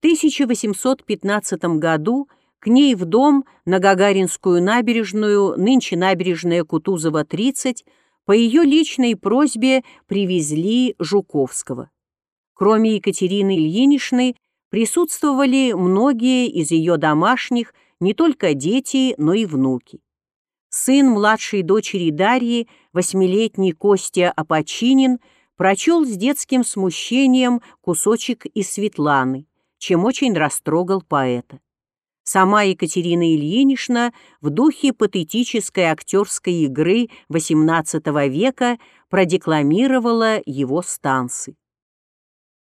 1815 году к ней в дом на Гагаринскую набережную, нынче набережная Кутузова, 30, по ее личной просьбе привезли Жуковского. Кроме Екатерины Ильиничны, присутствовали многие из ее домашних, не только дети, но и внуки. Сын младшей дочери Дарьи, восьмилетний Костя Апочинин, прочел с детским смущением кусочек из Светланы, чем очень растрогал поэта. Сама Екатерина Ильинична в духе патетической актерской игры XVIII века продекламировала его станцы.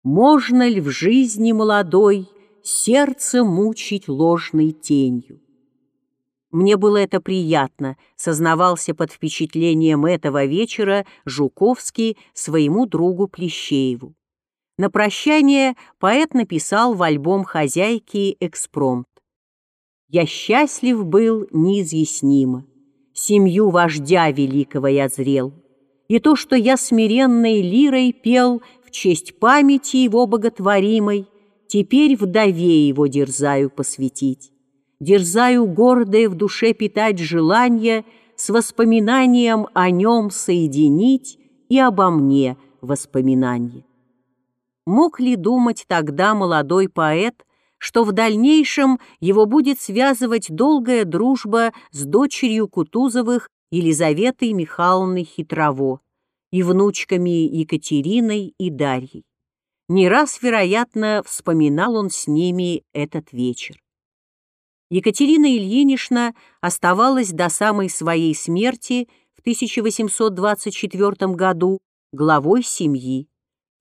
«Можно ли в жизни молодой сердце мучить ложной тенью?» Мне было это приятно, сознавался под впечатлением этого вечера Жуковский своему другу Плещееву. На прощание поэт написал в альбом хозяйки экспромт. «Я счастлив был неизъяснимо, семью вождя великого я зрел, и то, что я смиренной лирой пел в честь памяти его боготворимой, теперь вдове его дерзаю посвятить дерзаю гордое в душе питать желание с воспоминанием о нем соединить и обо мне воспоминание. Мог ли думать тогда молодой поэт, что в дальнейшем его будет связывать долгая дружба с дочерью Кутузовых Елизаветой Михайловной Хитрово и внучками Екатериной и Дарьей? Не раз, вероятно, вспоминал он с ними этот вечер. Екатерина Ильинична оставалась до самой своей смерти в 1824 году главой семьи,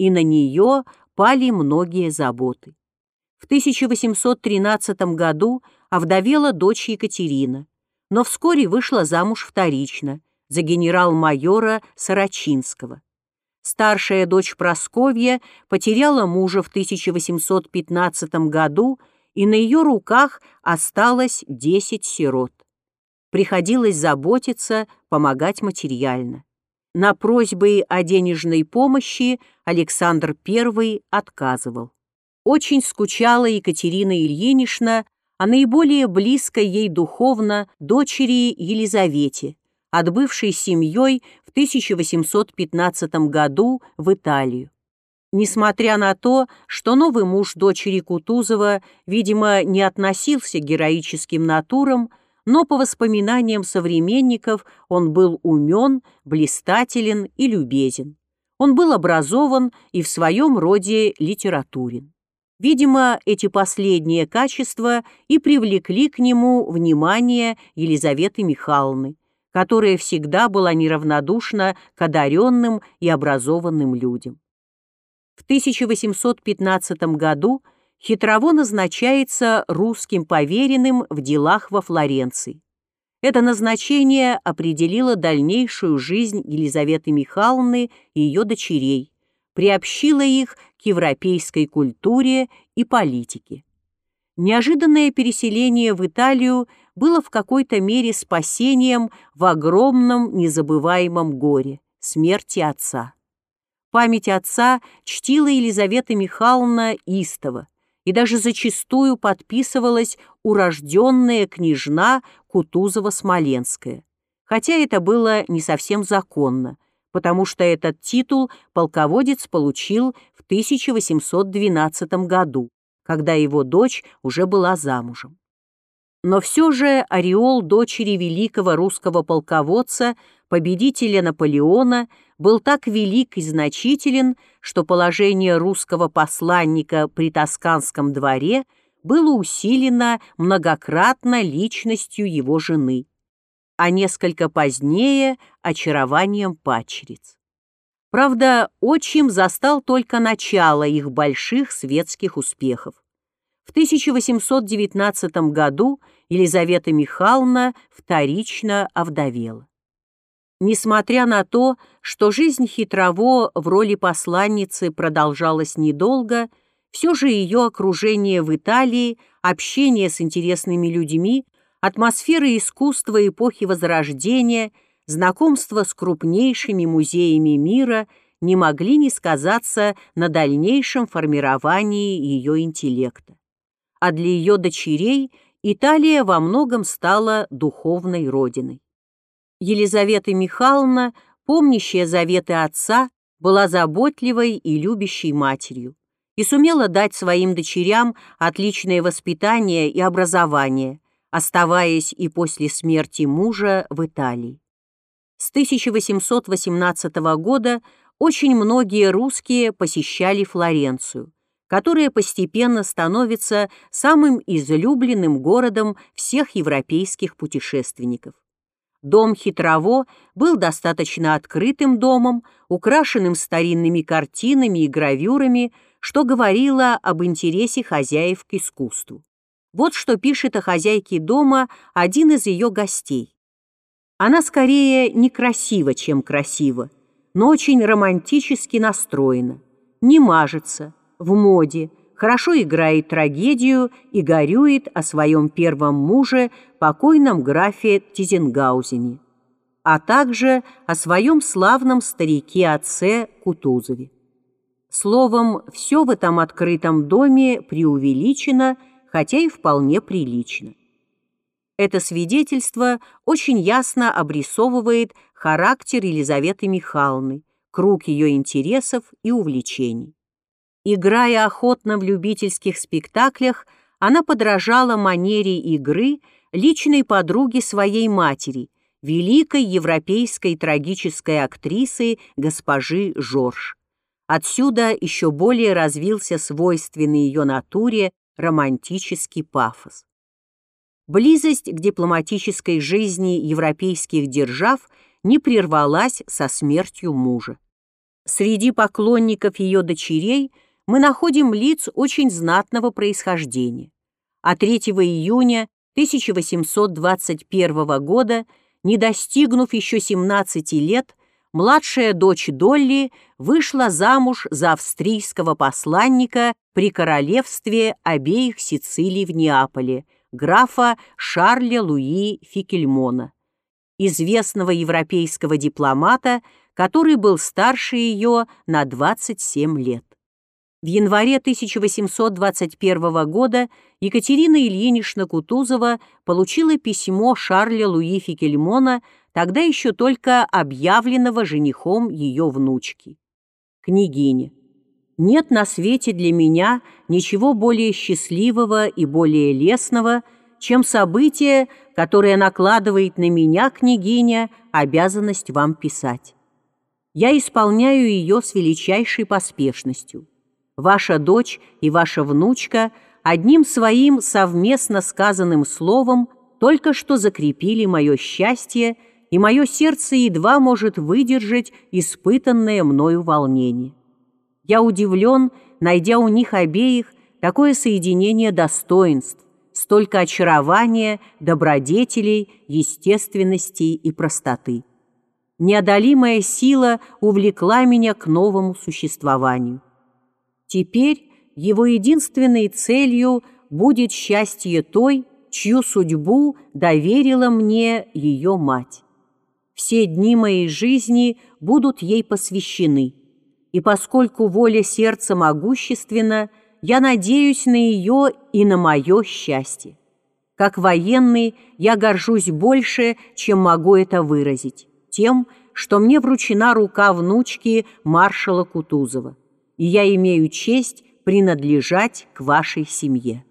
и на нее пали многие заботы. В 1813 году овдовела дочь Екатерина, но вскоре вышла замуж вторично за генерал-майора Сорочинского. Старшая дочь Просковья потеряла мужа в 1815 году и на ее руках осталось десять сирот. Приходилось заботиться, помогать материально. На просьбы о денежной помощи Александр I отказывал. Очень скучала Екатерина Ильинична о наиболее близкой ей духовно дочери Елизавете, отбывшей семьей в 1815 году в Италию. Несмотря на то, что новый муж дочери Кутузова, видимо, не относился к героическим натурам, но по воспоминаниям современников он был умен, блистателен и любезен. Он был образован и в своем роде литературен. Видимо, эти последние качества и привлекли к нему внимание Елизаветы Михайловны, которая всегда была неравнодушна к одаренным и образованным людям. В 1815 году Хитрово назначается русским поверенным в делах во Флоренции. Это назначение определило дальнейшую жизнь Елизаветы Михайловны и ее дочерей, приобщило их к европейской культуре и политике. Неожиданное переселение в Италию было в какой-то мере спасением в огромном незабываемом горе – смерти отца. Память отца чтила Елизавета Михайловна истово и даже зачастую подписывалась урожденная княжна Кутузова-Смоленская, хотя это было не совсем законно, потому что этот титул полководец получил в 1812 году, когда его дочь уже была замужем. Но все же ореол дочери великого русского полководца, победителя Наполеона, был так велик и значителен, что положение русского посланника при Тосканском дворе было усилено многократно личностью его жены, а несколько позднее – очарованием падчериц. Правда, отчим застал только начало их больших светских успехов. В 1819 году Елизавета Михайловна вторично овдовела. Несмотря на то, что жизнь Хитрово в роли посланницы продолжалась недолго, все же ее окружение в Италии, общение с интересными людьми, атмосфера искусства эпохи Возрождения, знакомство с крупнейшими музеями мира не могли не сказаться на дальнейшем формировании ее интеллекта. а для ее дочерей Италия во многом стала духовной родиной. Елизавета Михайловна, помнящая заветы отца, была заботливой и любящей матерью и сумела дать своим дочерям отличное воспитание и образование, оставаясь и после смерти мужа в Италии. С 1818 года очень многие русские посещали Флоренцию, которая постепенно становится самым излюбленным городом всех европейских путешественников. Дом Хитрово был достаточно открытым домом, украшенным старинными картинами и гравюрами, что говорило об интересе хозяев к искусству. Вот что пишет о хозяйке дома один из ее гостей. Она скорее некрасива, чем красива, но очень романтически настроена, не мажется, в моде, хорошо играет трагедию и горюет о своем первом муже, покойном графе Тизенгаузене, а также о своем славном старике-отце Кутузове. Словом, все в этом открытом доме преувеличено, хотя и вполне прилично. Это свидетельство очень ясно обрисовывает характер Елизаветы Михайловны, круг ее интересов и увлечений. Играя охотно в любительских спектаклях, она подражала манере игры личной подруги своей матери, великой европейской трагической актрисы госпожи Жорж. Отсюда еще более развился свойственный ее натуре романтический пафос. Близость к дипломатической жизни европейских держав не прервалась со смертью мужа. Среди поклонников ее дочерей мы находим лиц очень знатного происхождения. А 3 июня 1821 года, не достигнув еще 17 лет, младшая дочь Долли вышла замуж за австрийского посланника при королевстве обеих Сицилий в Неаполе – графа Шарля Луи Фикельмона, известного европейского дипломата, который был старше ее на 27 лет. В январе 1821 года Екатерина Ильинична Кутузова получила письмо Шарля Луи Фикельмона, тогда еще только объявленного женихом ее внучки. Княгиня. Нет на свете для меня ничего более счастливого и более лестного, чем событие, которое накладывает на меня, княгиня, обязанность вам писать. Я исполняю ее с величайшей поспешностью. Ваша дочь и ваша внучка одним своим совместно сказанным словом только что закрепили мое счастье, и мое сердце едва может выдержать испытанное мною волнение. Я удивлен, найдя у них обеих такое соединение достоинств, столько очарования, добродетелей, естественности и простоты. Неодолимая сила увлекла меня к новому существованию. Теперь его единственной целью будет счастье той, чью судьбу доверила мне ее мать. Все дни моей жизни будут ей посвящены – и поскольку воля сердца могущественна, я надеюсь на ее и на мое счастье. Как военный я горжусь больше, чем могу это выразить, тем, что мне вручена рука внучки маршала Кутузова, и я имею честь принадлежать к вашей семье.